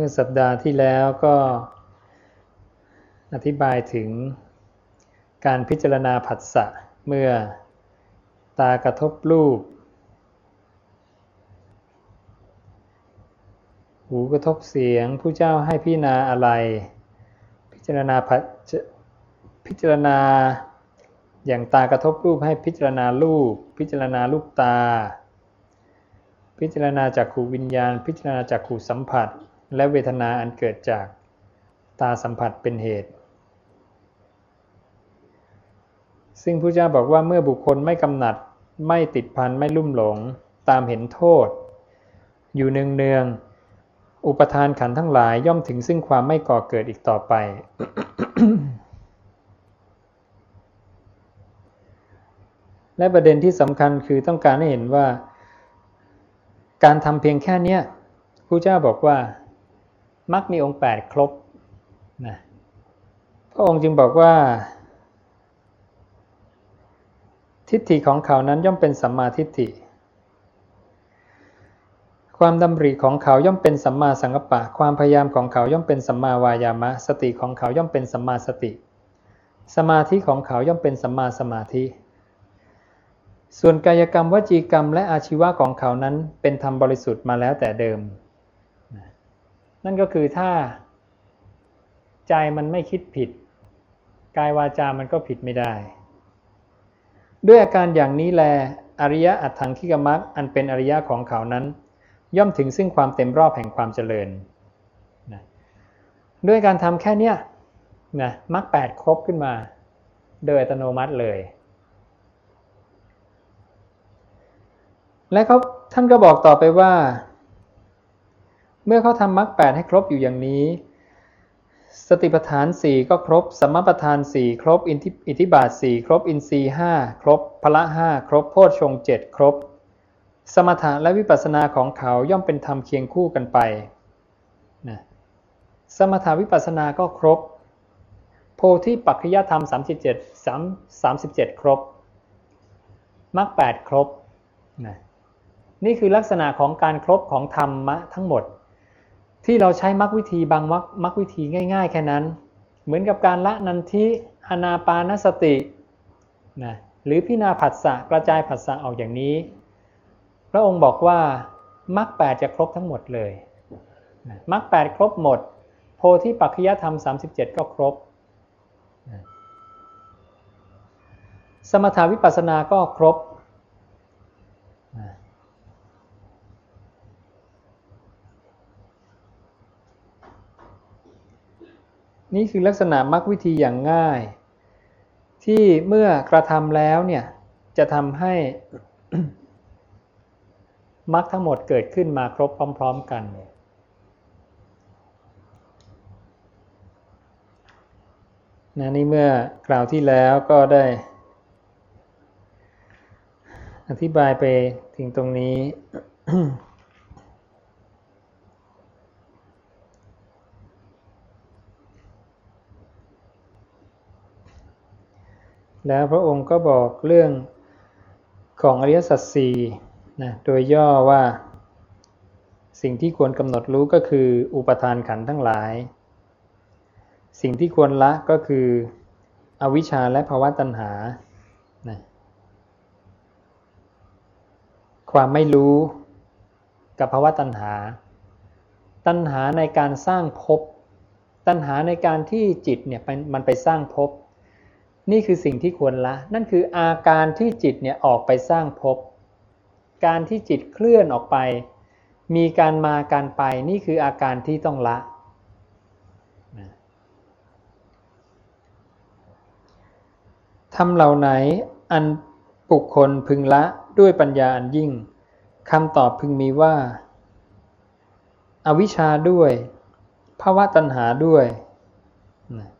มื่อสัปดาห์ที่แล้วก็อธิบายถึงการพิจารณาผัสสะเมื่อตากระทบรูป หูกระทบเสียงผู้เจ้าให้พิจารณาอะไร พิจารณาผัสพิจารณาอย่างตากระทบรูปให้พิจารณารูป พิจารณาลูกตา พิจารณาจากขูวิญญาณ พิจารณาจากขูสัมผัส และเวทนาอันเกิดจากตาสัมผัสเป็นเหตุ ซึ่งพระเจ้าบอกว่าเมื่อบุคคลไม่กำหนัด ไม่ติดพันไม่ลุ่มหลง ตามเห็นโทษ อยู่เนืองเนืองอุปทานขันทั้งหลายย่อมถึงซึ่งความไม่ก่อเกิดอีกต่อไป และประเด็นที่สำคัญคือต้องการให้เห็นว่า การทำเพียงแค่นี้ครูเจ้าบอกว่า มักมีองค์แปดครบนะพระองค์จึงบอกว่า ทิฏฐิของเขานั้นย่อมเป็นสัมมาทิฏฐิ ความดำริของเขาย่อมเป็นสัมมาสังกัปปะ ความพยายามของเขาย่อมเป็นสัมมาวายามะ สติของเขาย่อมเป็นสัมมาสติ สมาธิของเขาย่อมเป็นสัมมาสมาธิส่วนกายกรรมวจีกรรมและอาชีวะของเขานั้นเป็นธรรมบริสุทธิ์มาแล้วแต่เดิม นั่นก็คือถ้าใจมันไม่คิดผิด กายวาจามันก็ผิดไม่ได้ ด้วยอาการอย่างนี้แล อริยะอัตถังคิกมักอันเป็นอริยะของเขานั้น ย่อมถึงซึ่งความเต็มรอบแห่งความเจริญนะด้วยการทำแค่นี้นะมักแปดครบขึ้นมา โดยอัตโนมัติเลย และเขาท่านก็บอกต่อไปว่า เมื่อเขาทำมรรคแปดให้ครบอยู่อย่างนี้ สติปัฏฐานสี่ก็ครบสมปัฏฐานสี่ครบอิทธิบาทสี่ครบอินทรีห้าครบพละห้าครบโพชฌงเจ็ดครบ สมถะและวิปัสสนาของเขาย่อมเป็นธรรมเคียงคู่กันไปนะสมถาวิปัสสนาก็ครบ โพธิปัจจยธรรม 37 3 37 ครบมรรค8ครบนะนี่คือลักษณะของการครบของธรรมะทั้งหมด ที่เราใช้มรรควิธีบางมรรควิธีง่าย ๆ แค่นั้น เหมือนกับการละนันทิอนาปานสตินะหรือพินาผัสสะกระจายผัสสะออกอย่างนี้ พระองค์บอกว่ามรรคแปดจะครบทั้งหมดเลยมรรคแปดครบหมด โพธิปัจจยธรรม 37 ก็ครบ สมถาวิปัสสนาก็ครบ นี่คือลักษณะมรรควิธีอย่างง่าย ที่เมื่อกระทำแล้วเนี่ยจะทำให้มรรคทั้งหมดเกิดขึ้นมาครบพร้อม ๆ กัน นะนี่เมื่อกล่าวที่แล้วก็ได้ อธิบายไปถึงตรงนี้ แล้วพระองค์ก็บอกเรื่องของอริยสัจสี่นะโดยย่อว่า สิ่งที่ควรกำหนดรู้ก็คืออุปทานขันทั้งหลาย สิ่งที่ควรละก็คืออวิชชาและภาวะตัณหานะความไม่รู้กับภาวะตัณหา ตัณหาในการสร้างภพ ตัณหาในการที่จิตเนี่ยมันไปสร้างภพ นี่คือสิ่งที่ควรละ นั่นคืออาการที่จิตเนี่ยออกไปสร้างภพ การที่จิตเคลื่อนออกไป มีการมาการไป นี่คืออาการที่ต้องละ ทำเหล่าไหนอันบุคคลพึงละด้วยปัญญาอันยิ่ง คำตอบพึงมีว่า อวิชชาด้วย ภาวะตัณหาด้วยนะ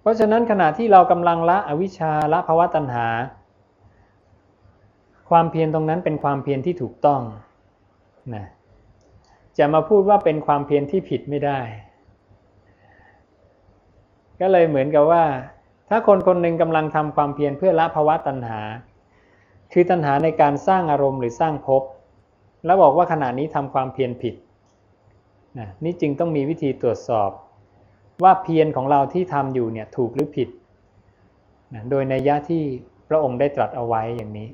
เพราะฉะนั้นขณะที่เรากำลังละอวิชชาละภาวะตัณหา ความเพียรตรงนั้นเป็นความเพียรที่ถูกต้องนะจะมาพูดว่าเป็นความเพียรที่ผิดไม่ได้ ก็เลยเหมือนกับว่า ถ้าคนคนหนึ่งกำลังทำความเพียรเพื่อละภาวะตัณหา คือตัณหาในการสร้างอารมณ์หรือสร้างภพแล้วบอกว่าขณะนี้ทำความเพียรผิดนะนี่จึงต้องมีวิธีตรวจสอบ ว่าเพียรของเราที่ทำอยู่เนี่ยถูกหรือผิดนะโดยในยะที่พระองค์ได้ตรัสเอาไว้อย่างนี้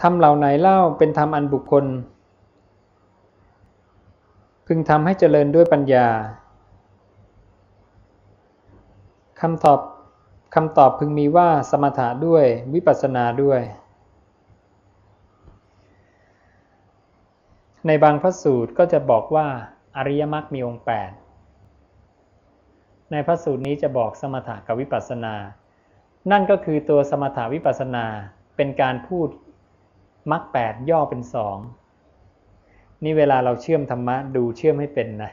ทำเหล่าไหนเล่าเป็นธรรมอันบุคคล พึงทำให้เจริญด้วยปัญญาคำตอบคำตอบพึงมีว่าสมถะด้วยวิปัสสนาด้วย ในบางพระสูตรก็จะบอกว่าอริยมรรคมีองค์ 8 ในพระสูตรนี้จะบอกสมถะกับวิปัสสนา นั่นก็คือตัวสมถะวิปัสสนาเป็นการพูดมรรคแปดย่อเป็นสองนี่เวลาเราเชื่อมธรรมะดูเชื่อมให้เป็นนะ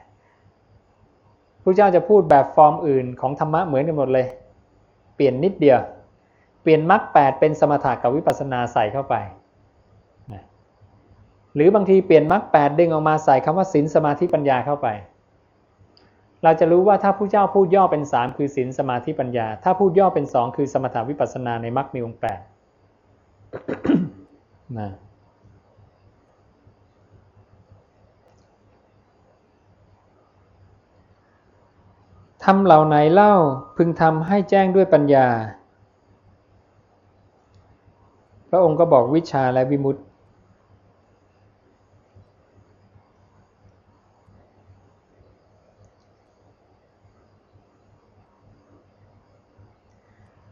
พระเจ้าจะพูดแบบฟอร์มอื่นของธรรมะเหมือนกันหมดเลย เปลี่ยนนิดเดียว เปลี่ยนมรรคแปดเป็นสมถะกับวิปัสสนาใส่เข้าไป หรือบางทีเปลี่ยนมรรคแปดดึงออกมาใส่คำว่าศีลสมาธิปัญญาเข้าไป เราจะรู้ว่าถ้าผู้เจ้าพูดย่อเป็นสามคือศีลสมาธิปัญญา ถ้าพูดย่อเป็นสองคือสมถาวิปัสสนาในมรรคมีองค์แปดนะทำเหล่าไหนเล่าพึงทำให้แจ้งด้วยปัญญา พระองค์ก็บอกวิชาและวิมุตติ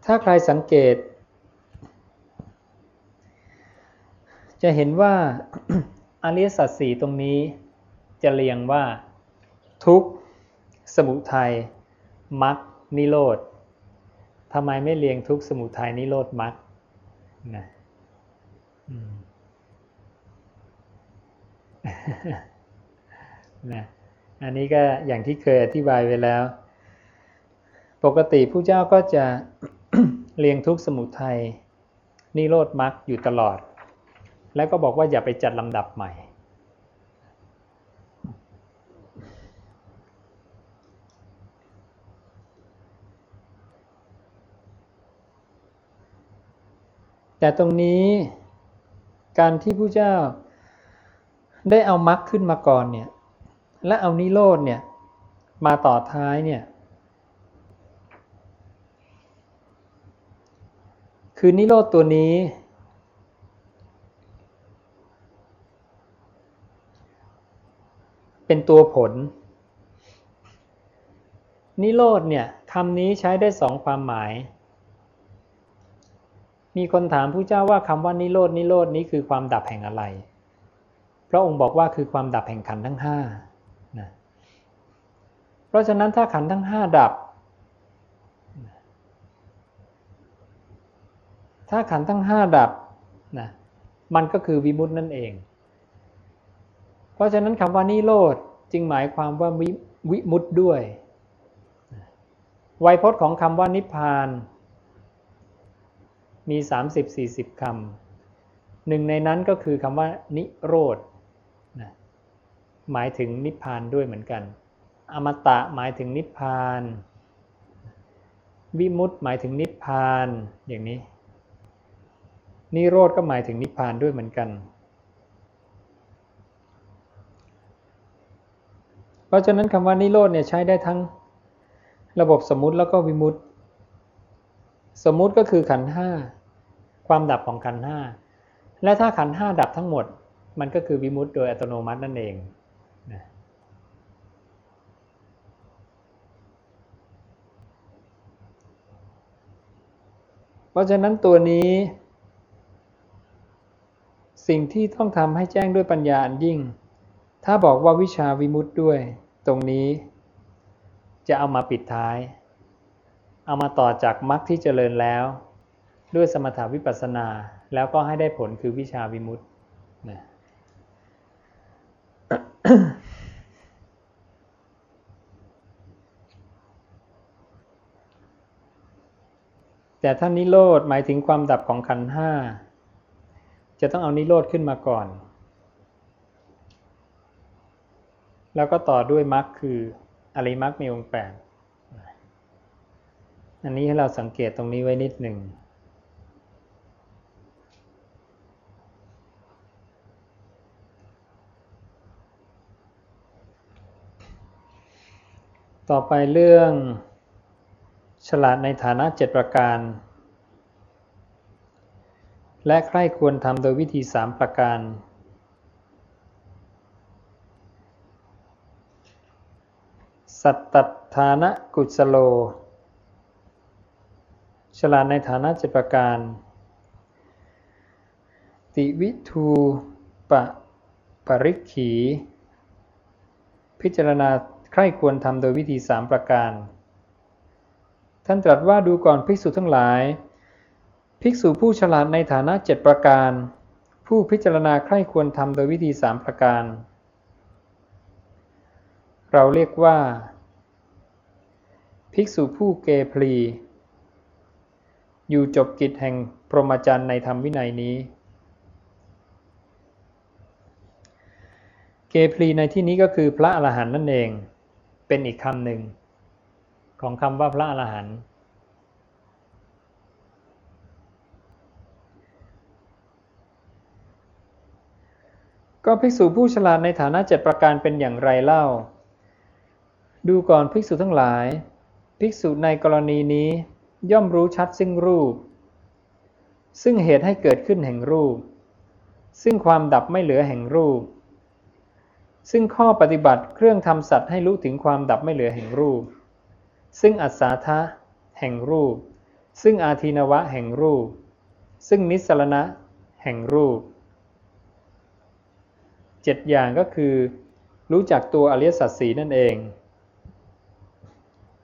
ถ้าใครสังเกต จะเห็นว่าอริยสัจสี่ตรงนี้จะเรียงว่า ทุกสมุทัยมรรคนิโรธทำไมไม่เรียงทุกสมุทัยนิโรธมรรคนะนะอันนี้ก็อย่างที่เคยอธิบายไปแล้ว ปกติผู้เจ้าก็จะ เรียงทุกสมุทัยนิโรธมรรคอยู่ตลอด แล้วก็บอกว่าอย่าไปจัดลำดับใหม่ แต่ตรงนี้การที่ผู้เจ้าได้เอามรรคขึ้นมาก่อนเนี่ยและเอานิโรธเนี่ยมาต่อท้ายเนี่ย คือนิโรธตัวนี้ เป็นตัวผล นิโรธเนี่ยคำนี้ใช้ได้สองความหมาย มีคนถามผู้เจ้าว่าคำว่านิโรดนิโรดนี้คือความดับแห่งอะไร พระองค์บอกว่าคือความดับแห่งขันทั้งห้านะเพราะฉะนั้นถ้าขันทั้งห้าดับ ถ้าขันทั้งห้าดับนะมันก็คือวิมุตตินั่นเอง เพราะฉะนั้นคำว่านิโรธจึงหมายความว่าวิวมุตตด้วย ไวยพจน์ของคำว่านิพพาน มี 30-40คำหนึ่งในนั้นก็คือคำว่านิโรธนะหมายถึงนิพพานด้วยเหมือนกัน อมตะหมายถึงนิพพาน วิมุตต์หมายถึงนิพพานอย่างนี้ นิโรธก็หมายถึงนิพพานด้วยเหมือนกัน เพราะฉะนั้นคำว่านิโรธเนี่ยใช้ได้ทั้งระบบสมมุติแล้วก็วิมุตต์สมมุติก็คือขันห้าความดับของขันห้าและถ้าขันห้าดับทั้งหมด มันก็คือวิมุตต์โดยอัตโนมัตินั่นเองนะเพราะฉะนั้นตัวนี้ สิ่งที่ต้องทำให้แจ้งด้วยปัญญาอันยิ่ง ถ้าบอกว่าวิชาวิมุตต์ด้วย ตรงนี้ จะเอามาปิดท้าย เอามาต่อจากมรรคที่เจริญแล้ว ด้วยสมถาวิปัสสนา แล้วก็ให้ได้ผลคือวิชาวิมุตตินะแต่ถ้านนิโรธหมายถึงความดับของขันห้า จะต้องเอานิโรธขึ้นมาก่อน แล้วก็ต่อด้วยมรรคคืออริมรรคมีองค์แปอันนี้ให้เราสังเกตตรงนี้ไว้นิดหนึ่ง ต่อไปเรื่องฉลาดในฐานะเจ็ดประการ และใคร่ควรทำโดยวิธีสามประการ สัตตฐานะกุศโล ฉลาดในฐานะเจประการ ติวิทูปะปริขี พิจารณาใคร่ควรทำโดยวิธีสามประการ ท่านตรัสว่าดูก่อนภิกษุทั้งหลาย ภิกษุผู้ฉลาดในฐานะเจ็ดประการ ผู้พิจารณาใคร่ควรทำโดยวิธีสามประการ เราเรียกว่า ภิกษุผู้เกพลี อยู่จบกิจแห่งพรหมจรรย์ในธรรมวินัยนี้ เกพลีในที่นี้ก็คือพระอรหันต์นั่นเอง เป็นอีกคำหนึ่งของคำว่าพระอรหันต์ ก็ภิกษุผู้ฉลาดในฐานะเจ็ดประการเป็นอย่างไรเล่า ดูก่อนภิกษุทั้งหลาย ภิกษุในกรณีนี้ย่อมรู้ชัดซึ่งรูป ซึ่งเหตุให้เกิดขึ้นแห่งรูป ซึ่งความดับไม่เหลือแห่งรูป ซึ่งข้อปฏิบัติเครื่องทำสัตว์ให้รู้ถึงความดับไม่เหลือแห่งรูป ซึ่งอัศาธะแห่งรูป ซึ่งอาทีนวะแห่งรูป ซึ่งนิสรณะแห่งรูป เจ็ดอย่างก็คือ รู้จักตัวอริยสัจสีนั่นเอง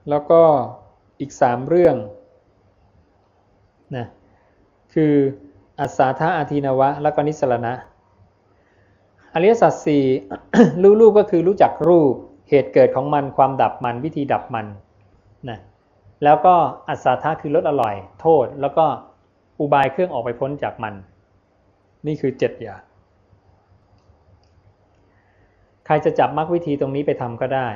แล้วก็อีกสามเรื่องนะคืออัศาธาอาทีนวะ แล้วก็นิสรณะ อริยสัจสี่รู้รูปก็คือรู้จักรูปเหตุเกิดของมันความดับมันวิธีดับมันนะแล้วก็อัศธาคือลดอร่อย โทษ แล้วก็อุบายเครื่องออกไปพ้นจากมัน นี่คือเจ็ดอย่าง ใครจะจับมรรควิธีตรงนี้ไปทำก็ได้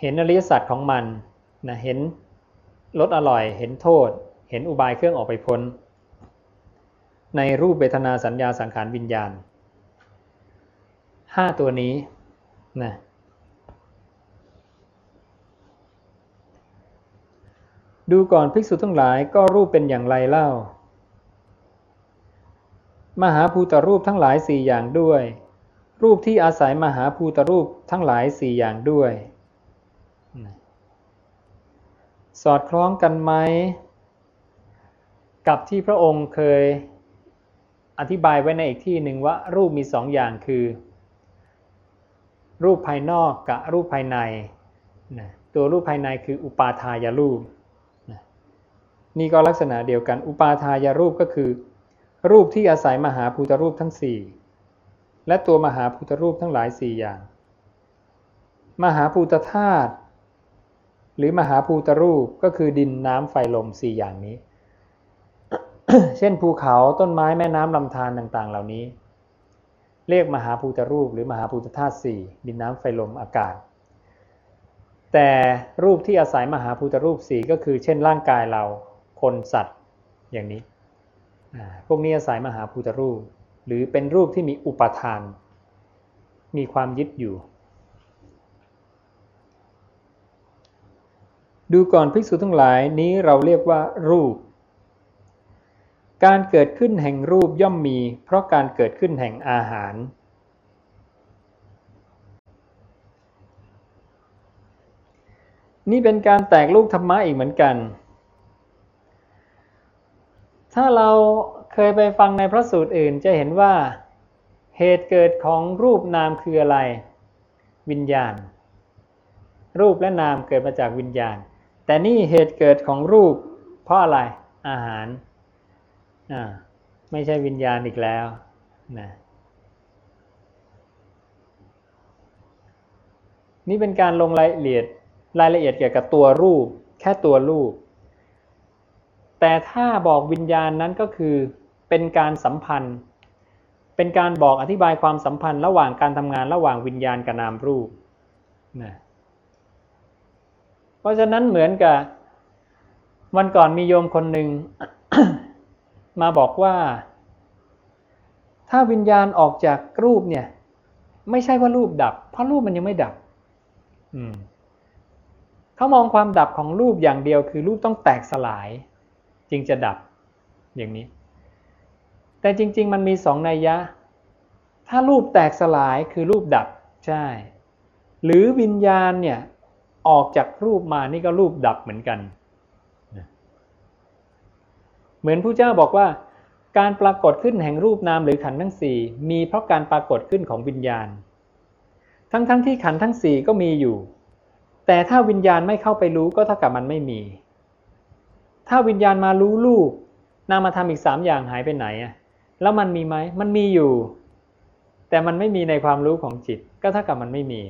เห็นอริยสัจของมันนะเห็นลดอร่อย เห็นโทษ เห็นอุบายเครื่องออกไปพ้น ในรูปเวทนาสัญญาสังขารวิญญาณห้าตัวนี้นะดูก่อนภิกษุทั้งหลายก็รูปเป็นอย่างไรเล่า มหาภูตรูปทั้งหลายสี่อย่างด้วย รูปที่อาศัยมหาภูตรูปทั้งหลายสี่อย่างด้วย สอดคล้องกันไหม กับที่พระองค์เคยอธิบายไว้ในอีกที่หนึ่งว่ารูปมีสองอย่างคือ รูปภายนอกกับรูปภายใน ตัวรูปภายในคืออุปาทายรูปนะนี่ก็ลักษณะเดียวกัน อุปาทายรูปก็คือ รูปที่อาศัยมหาภูตรูปทั้งสี่ และตัวมหาภูตรูปทั้งหลายสี่อย่าง มหาภูตธาตุหรือมหาภูตรูปก็คือดินน้ำไฟลมสี่อย่างนี้ เช่นภูเขาต้นไม้แม่น้ำลำธารต่างๆ เหล่านี้ เรียกมหาภูตรูป หรือมหาภูตธาตุสี่ดินน้ำไฟลมอากาศ แต่รูปที่อาศัยมหาภูตรูปสี่ก็คือเช่นร่างกายเราคนสัตว์อย่างนี้ พวกนี้อาศัยมหาภูตรูป หรือเป็นรูปที่มีอุปทาน มีความยึดอยู่ ดูก่อนภิกษุทั้งหลายนี้เราเรียกว่า รูป การเกิดขึ้นแห่งรูปย่อมมี เพราะการเกิดขึ้นแห่งอาหาร นี่เป็นการแตกลูกธรรมะอีกเหมือนกัน ถ้าเรา เคยไปฟังในพระสูตรอื่นจะเห็นว่า เหตุเกิดของรูปนามคืออะไร วิญญาณ รูปและนามเกิดมาจากวิญญาณ แต่นี่เหตุเกิดของรูป เพราะอะไรอาหารไม่ใช่วิญญาณอีกแล้วนะนี่เป็นการลงรายละเอียดรายละเอียดเกี่ยวกับตัวรูป แค่ตัวรูป แต่ถ้าบอกวิญญาณนั้นก็คือ เป็นการสัมพันธ์ เป็นการบอกอธิบายความสัมพันธ์ ระหว่างการทำงานระหว่างวิญญาณกับนามรูปนะเพราะฉะนั้นเหมือนกับวันก่อนมีโยมคนหนึ่งมาบอกว่า ถ้าวิญญาณออกจากรูปเนี่ย ไม่ใช่ว่ารูปดับ เพราะรูปมันยังไม่ดับ อืมเขามองความดับของรูปอย่างเดียวคือรูปต้องแตกสลาย จึงจะดับอย่างนี้ แต่จริง ๆ มันมีสองนัยยะ ถ้ารูปแตกสลายคือรูปดับใช่ หรือวิญญาณเนี่ยออกจากรูปมานี่ก็รูปดับเหมือนกัน เหมือนผู้เจ้าบอกว่า การปรากฏขึ้นแห่งรูปนามหรือขันธ์ทั้งสี่มีเพราะการปรากฏขึ้นของวิญญาณ ทั้งๆทที่ขันธ์ทั้งสี่ก็มีอยู่ แต่ถ้าวิญญาณไม่เข้าไปรู้ก็เท่ากับมันไม่มี ถ้าวิญญาณมารู้รูปนามธรรมอีกสามอย่างหายไปไหนอะ แล้วมันมีไหม มันมีอยู่ แต่มันไม่มีในความรู้ของจิต ก็เท่ากับมันไม่มี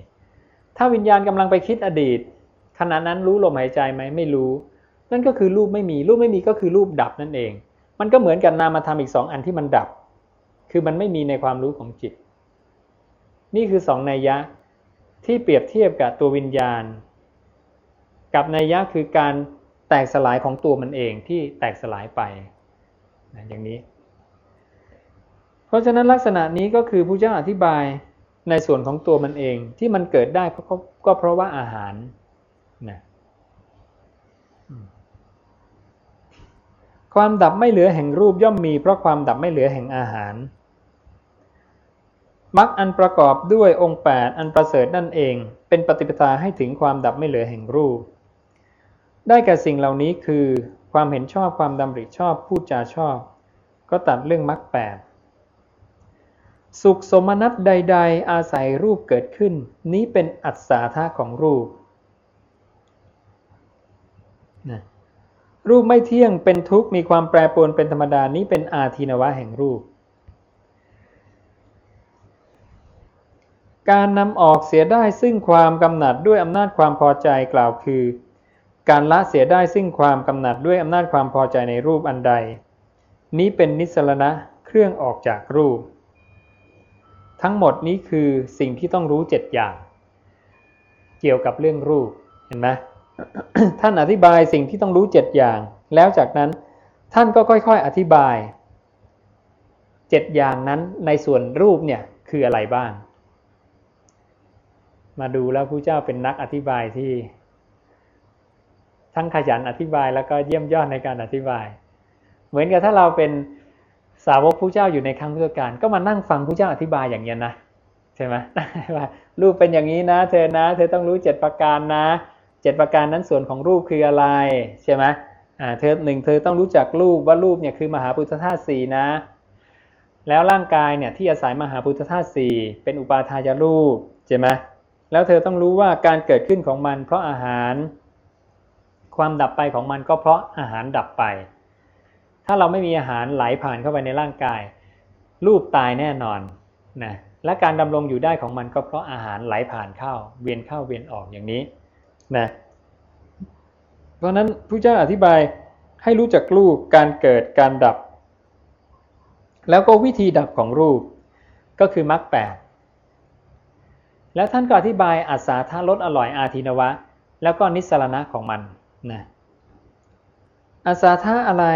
ถ้าวิญญาณกำลังไปคิดอดีต ขณะนั้นรู้ลมหายใจไหม ไม่รู้ นั่นก็คือรูปไม่มี รูปไม่มีก็คือรูปดับนั่นเอง มันก็เหมือนกันนามธรรมอีกสองอันที่มันดับ คือมันไม่มีในความรู้ของจิต นี่คือสองนัยยะที่เปรียบเทียบกับตัววิญญาณ กับนัยยะคือการแตกสลายของตัวมันเองที่แตกสลายไปอย่างนี้ เพราะฉะนั้นลักษณะนี้ก็คือผู้เจ้าอธิบายในส่วนของตัวมันเองที่มันเกิดได้ก็เพราะว่าอาหารนะความดับไม่เหลือแห่งรูปย่อมมี เพราะความดับไม่เหลือแห่งอาหารมรรคอันประกอบด้วยองค์ 8 อันประเสริฐนั่นเอง เป็นปฏิปทาให้ถึงความดับไม่เหลือแห่งรูป ได้แก่สิ่งเหล่านี้คือ ความเห็นชอบความดำริชอบพูดจาชอบ ก็ตัดเรื่องมรรคแปด สุขสมนัตใด ๆ อาศัยรูปเกิดขึ้น นี้เป็นอัศาธาของรูปนะรูปไม่เที่ยงเป็นทุกข์มีความแปรปรวนเป็นธรรมดานี้เป็นอาทินวะแห่งรูป การนำออกเสียได้ซึ่งความกำหนัดด้วยอำนาจความพอใจกล่าวคือ การละเสียได้ซึ่งความกำหนัดด้วยอำนาจความพอใจในรูปอันใด นี้เป็นนิสรณะเครื่องออกจากรูป ทั้งหมดนี้คือสิ่งที่ต้องรู้เจ็ดอย่าง เกี่ยวกับเรื่องรูปเห็นไหมท่านอธิบายสิ่งที่ต้องรู้เจ็ดอย่าง แล้วจากนั้นท่านก็ค่อยๆ อธิบายเจ็ดอย่างนั้นในส่วนรูปเนี่ยคืออะไรบ้าง มาดูแล้วผู้เจ้าเป็นนักอธิบายที่ ทั้งขยันอธิบายแล้วก็เยี่ยมยอดในการอธิบาย เหมือนกับถ้าเราเป็น สาวกผู้เจ้าอยู่ในครั้งพุทธกาลก็มานั่งฟังผู้เจ้าอธิบายอย่างนี้นะใช่ไหมว่ารูปเป็นอย่างนี้นะ เธอนะ เธอต้องรู้เจ็ดประการนะเจ็ดประการนั้นส่วนของรูปคืออะไรใช่ไหมอ่าเธอหนึ่งเธอต้องรู้จักรูปว่ารูปเนี่ยคือมหาพุทธธาตุสี่นะ แล้วร่างกายเนี่ยที่อาศัยมหาพุทธธาตุสี่เป็นอุปาทายรูปใช่ไหมแล้วเธอต้องรู้ว่าการเกิดขึ้นของมันเพราะอาหาร ความดับไปของมันก็เพราะอาหารดับไป ถ้าเราไม่มีอาหารไหลผ่านเข้าไปในร่างกาย รูปตายแน่นอนนะและการดำรงอยู่ได้ของมันก็เพราะอาหารไหลผ่านเข้า เวียนเข้าเวียนออกอย่างนี้นะเพราะนั้นผู้เจ้าอธิบายให้รู้จักรูปการเกิดการดับ แล้วก็วิธีดับของรูปก็คือมรรคแปดแล้วท่านก็อธิบายอัศาธารสอร่อยอาทินวะ แล้วก็นิสรณะของมันนะอาสาธาอะไร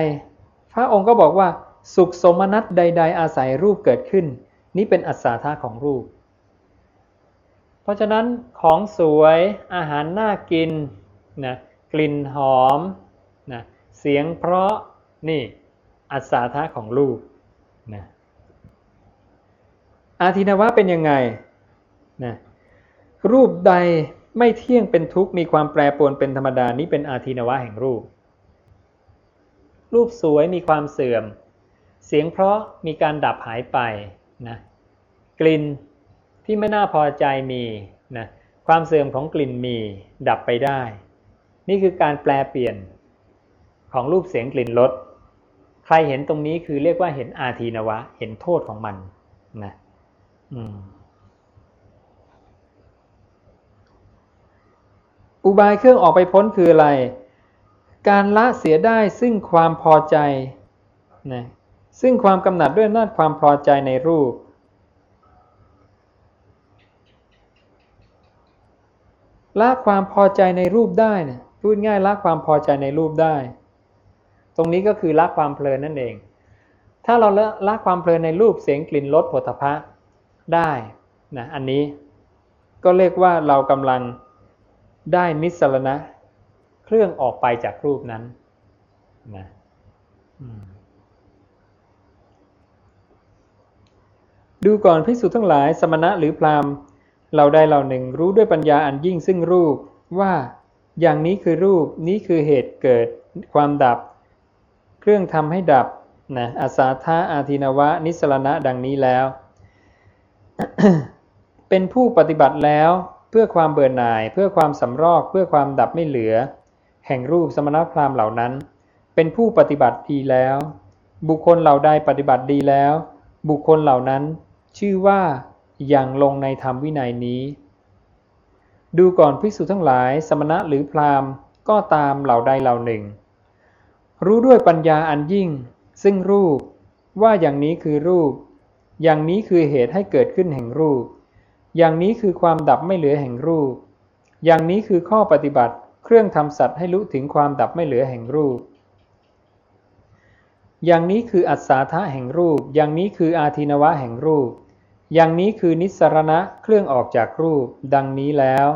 พระองค์ก็บอกว่าสุขสมนัตใด ๆ อาศัยรูปเกิดขึ้น นี่เป็นอัศาธาของรูป เพราะฉะนั้นของสวยอาหารน่ากินนะกลิ่นหอมนะเสียงเพราะนี่อัศาธาของรูปนะอาทินวะเป็นยังไงนะรูปใดไม่เที่ยงเป็นทุกข์มีความแปรปรวนเป็นธรรมดานี้เป็นอาทินวะแห่งรูป รูปสวยมีความเสื่อม เสียงเพราะมีการดับหายไปนะกลิ่นที่ไม่น่าพอใจมีนะความเสื่อมของกลิ่นมีดับไปได้ นี่คือการแปลเปลี่ยนของรูปเสียงกลิ่นรสใครเห็นตรงนี้คือเรียกว่าเห็นอาทีนวะ เห็นโทษของมันนะอุบายเครื่องออกไปพ้นคืออะไร การละเสียได้ซึ่งความพอใจนะซึ่งความกำหนัดด้วยนาจความพอใจในรูป ละความพอใจในรูปได้นะพูดง่ายละความพอใจในรูปได้ ตรงนี้ก็คือละความเพลินนั่นเอง ถ้าเราละละความเพลินในรูปเสียงกลิ่นรสผลิภัณฑ์ได้นะอันนี้ก็เรียกว่าเรากำลังได้นิสรณะ เครื่องออกไปจากรูปนั้นนะดูก่อนพิสุทั้งหลาย สมณะหรือพราหมณ์เราใดเหล่าหนึ่งรู้ด้วยปัญญาอันยิ่งซึ่งรูปว่าอย่างนี้คือรูปนี้คือเหตุเกิดความดับ เครื่องทำให้ดับนะอาสาธาอาทินวะ นิสรณะดังนี้แล้ว เป็นผู้ปฏิบัติแล้วเพื่อความเบื่อหน่าย เพื่อความสำรอก เพื่อความดับไม่เหลือ แห่งรูปสมณพราหมณ์เหล่านั้น เป็นผู้ปฏิบัติดีแล้ว บุคคลเหล่าใดปฏิบัติดีแล้ว บุคคลเหล่านั้น ชื่อว่าอย่างลงในธรรมวินัยนี้ ดูก่อนภิกษุทั้งหลาย สมณะหรือพราหมณ์ก็ตามเหล่าใดเหล่าหนึ่ง รู้ด้วยปัญญาอันยิ่ง ซึ่งรูปว่าอย่างนี้คือรูป อย่างนี้คือเหตุให้เกิดขึ้นแห่งรูป อย่างนี้คือความดับไม่เหลือแห่งรูป อย่างนี้คือข้อปฏิบัติ เครื่องทำสัตว์ให้รู้ถึงความดับไม่เหลือแห่งรูป อย่างนี้คืออัศาธาแห่งรูป อย่างนี้คืออาทินวะแห่งรูป อย่างนี้คือนิสรณะเครื่องออกจากรูป ดังนี้แล้ว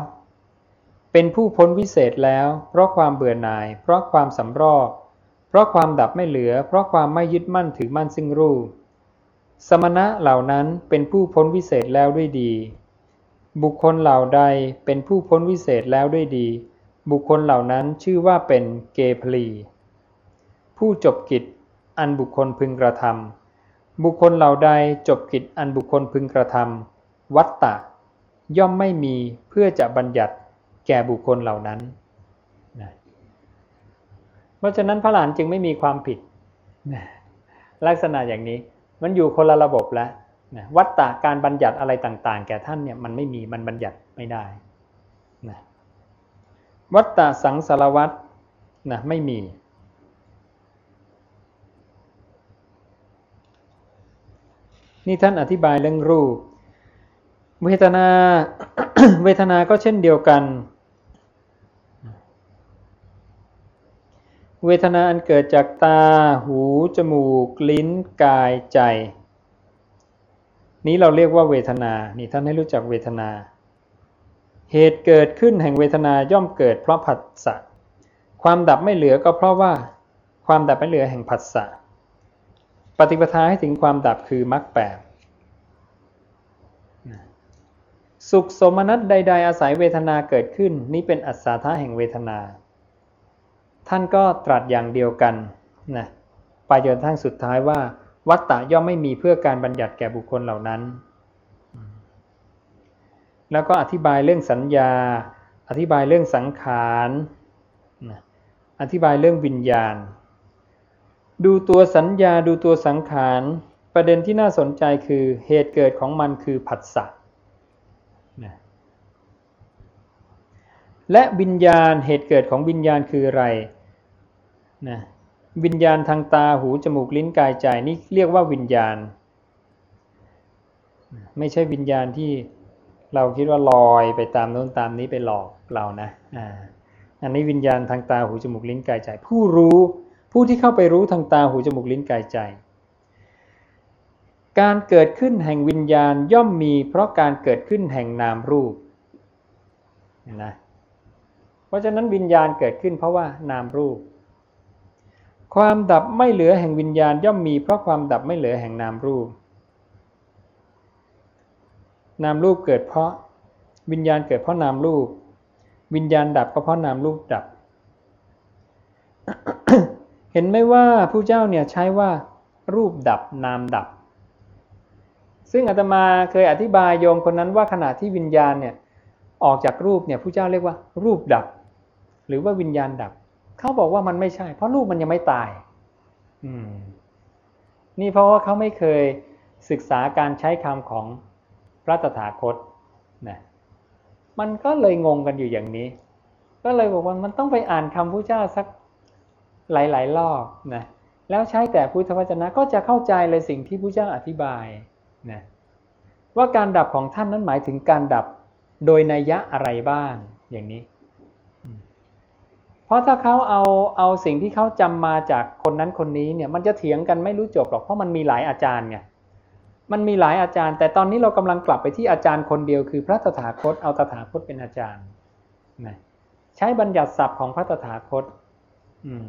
เป็นผู้พ้นวิเศษแล้ว เพราะความเบื่อหน่าย เพราะความสำรอกเพราะความดับไม่เหลือ เพราะความไม่ยึดมั่นถือมั่นซึ่งรูป สมณะเหล่านั้นเป็นผู้พ้นวิเศษแล้วด้วยดี บุคคลเหล่าใดเป็นผู้พ้นวิเศษแล้วด้วยดี บุคคลเหล่านั้นชื่อว่าเป็นเกพลีผู้จบกิจอันบุคคลพึงกระทำบุคคลเหล่าใดจบกิจอันบุคคลพึงกระทำวัตตะ ย่อมไม่มีเพื่อจะบัญญัติแก่บุคคลเหล่านั้นนะเพราะฉะนั้นพระหลานจึงไม่มีความผิดนะลักษณะอย่างนี้มันอยู่คนละระบบแล้วนะวัตตะการบัญญัติอะไรต่างๆ แก่ท่านเนี่ยมันไม่มีมันบัญญัติไม่ได้นะ วัตตะสังสารวัตนะไม่มี นี่ท่านอธิบายเรื่องรูป เวทนาเวทนาก็เช่นเดียวกัน เวทนาอันเกิดจากตา หู จมูก ลิ้น กาย ใจ นี้เราเรียกว่าเวทนา นี่ท่านให้รู้จักเวทนา เหตุเกิดขึ้นแห่งเวทนาย่อมเกิดเพราะผัสสะ ความดับไม่เหลือก็เพราะว่าความดับไม่เหลือแห่งผัสสะ ปฏิปทาให้ถึงความดับคือมรรคแปดสุขสมนัตใด ๆ อาศัยเวทนาเกิดขึ้น นี้เป็นอัศธาแห่งเวทนา ท่านก็ตรัสอย่างเดียวกันนะไปจนทั้งสุดท้ายว่า วัตตะย่อมไม่มีเพื่อการบัญญัติแก่บุคคลเหล่านั้น แล้วก็อธิบายเรื่องสัญญา อธิบายเรื่องสังขารอธิบายเรื่องวิญญาณ ดูตัวสัญญาดูตัวสังขาร ประเด็นที่น่าสนใจคือเหตุเกิดของมันคือผัสสะและวิญญาณเหตุเกิดของวิญญาณคืออะไรนะวิญญาณทางตาหูจมูกลิ้นกายใจนี่เรียกว่าวิญญาณ ไม่ใช่วิญญาณที่ เราคิดว่าลอยไปตามโน้นตามนี้ไปหลอกเรานะอ่าอันนี้วิญญาณทางตาหูจมูกลิ้นกายใจ ผู้รู้ผู้ที่เข้าไปรู้ทางตาหูจมูกลิ้นกายใจ การเกิดขึ้นแห่งวิญญาณย่อมมี เพราะการเกิดขึ้นแห่งนามรูปนะเพราะฉะนั้นวิญญาณเกิดขึ้นเพราะว่านามรูป ความดับไม่เหลือแห่งวิญญาณย่อมมี เพราะความดับไม่เหลือแห่งนามรูป นามรูปเกิดเพราะวิญญาณเกิดเพราะนามรูป วิญญาณดับก็เพราะนามรูปดับ เห็นไหมว่าผู้เจ้าเนี่ยใช้ว่า รูปดับนามดับ ซึ่งอาตมาเคยอธิบายโยมคนนั้นว่าขณะที่วิญญาณเนี่ยออกจากรูปเนี่ยผู้เจ้าเรียกว่า รูปดับ หรือว่าวิญญาณดับ เขาบอกว่ามันไม่ใช่ เพราะรูปมันยังไม่ตาย อืม นี่เพราะว่าเขาไม่เคยศึกษาการใช้คำของ พระตถาคตนะมันก็เลยงงกันอยู่อย่างนี้ ก็เลยบอกว่ามันต้องไปอ่านคำพระเจ้าสักหลาย ๆ รอบนะแล้วใช้แต่พุทธวจนะก็จะเข้าใจเลยสิ่งที่พระเจ้าอธิบายนะว่าการดับของท่านนั้นหมายถึงการดับโดยนัยยะอะไรบ้างอย่างนี้ เพราะถ้าเขาเอาเอาสิ่งที่เขาจำมาจากคนนั้นคนนี้เนี่ยมันจะเถียงกันไม่รู้จบหรอกเพราะมันมีหลายอาจารย์ไง มันมีหลายอาจารย์ แต่ตอนนี้เรากำลังกลับไปที่อาจารย์คนเดียวคือพระตถาคตเอาตถาคตเป็นอาจารย์นะใช้บัญญัติศัพท์ของพระตถาคต อืม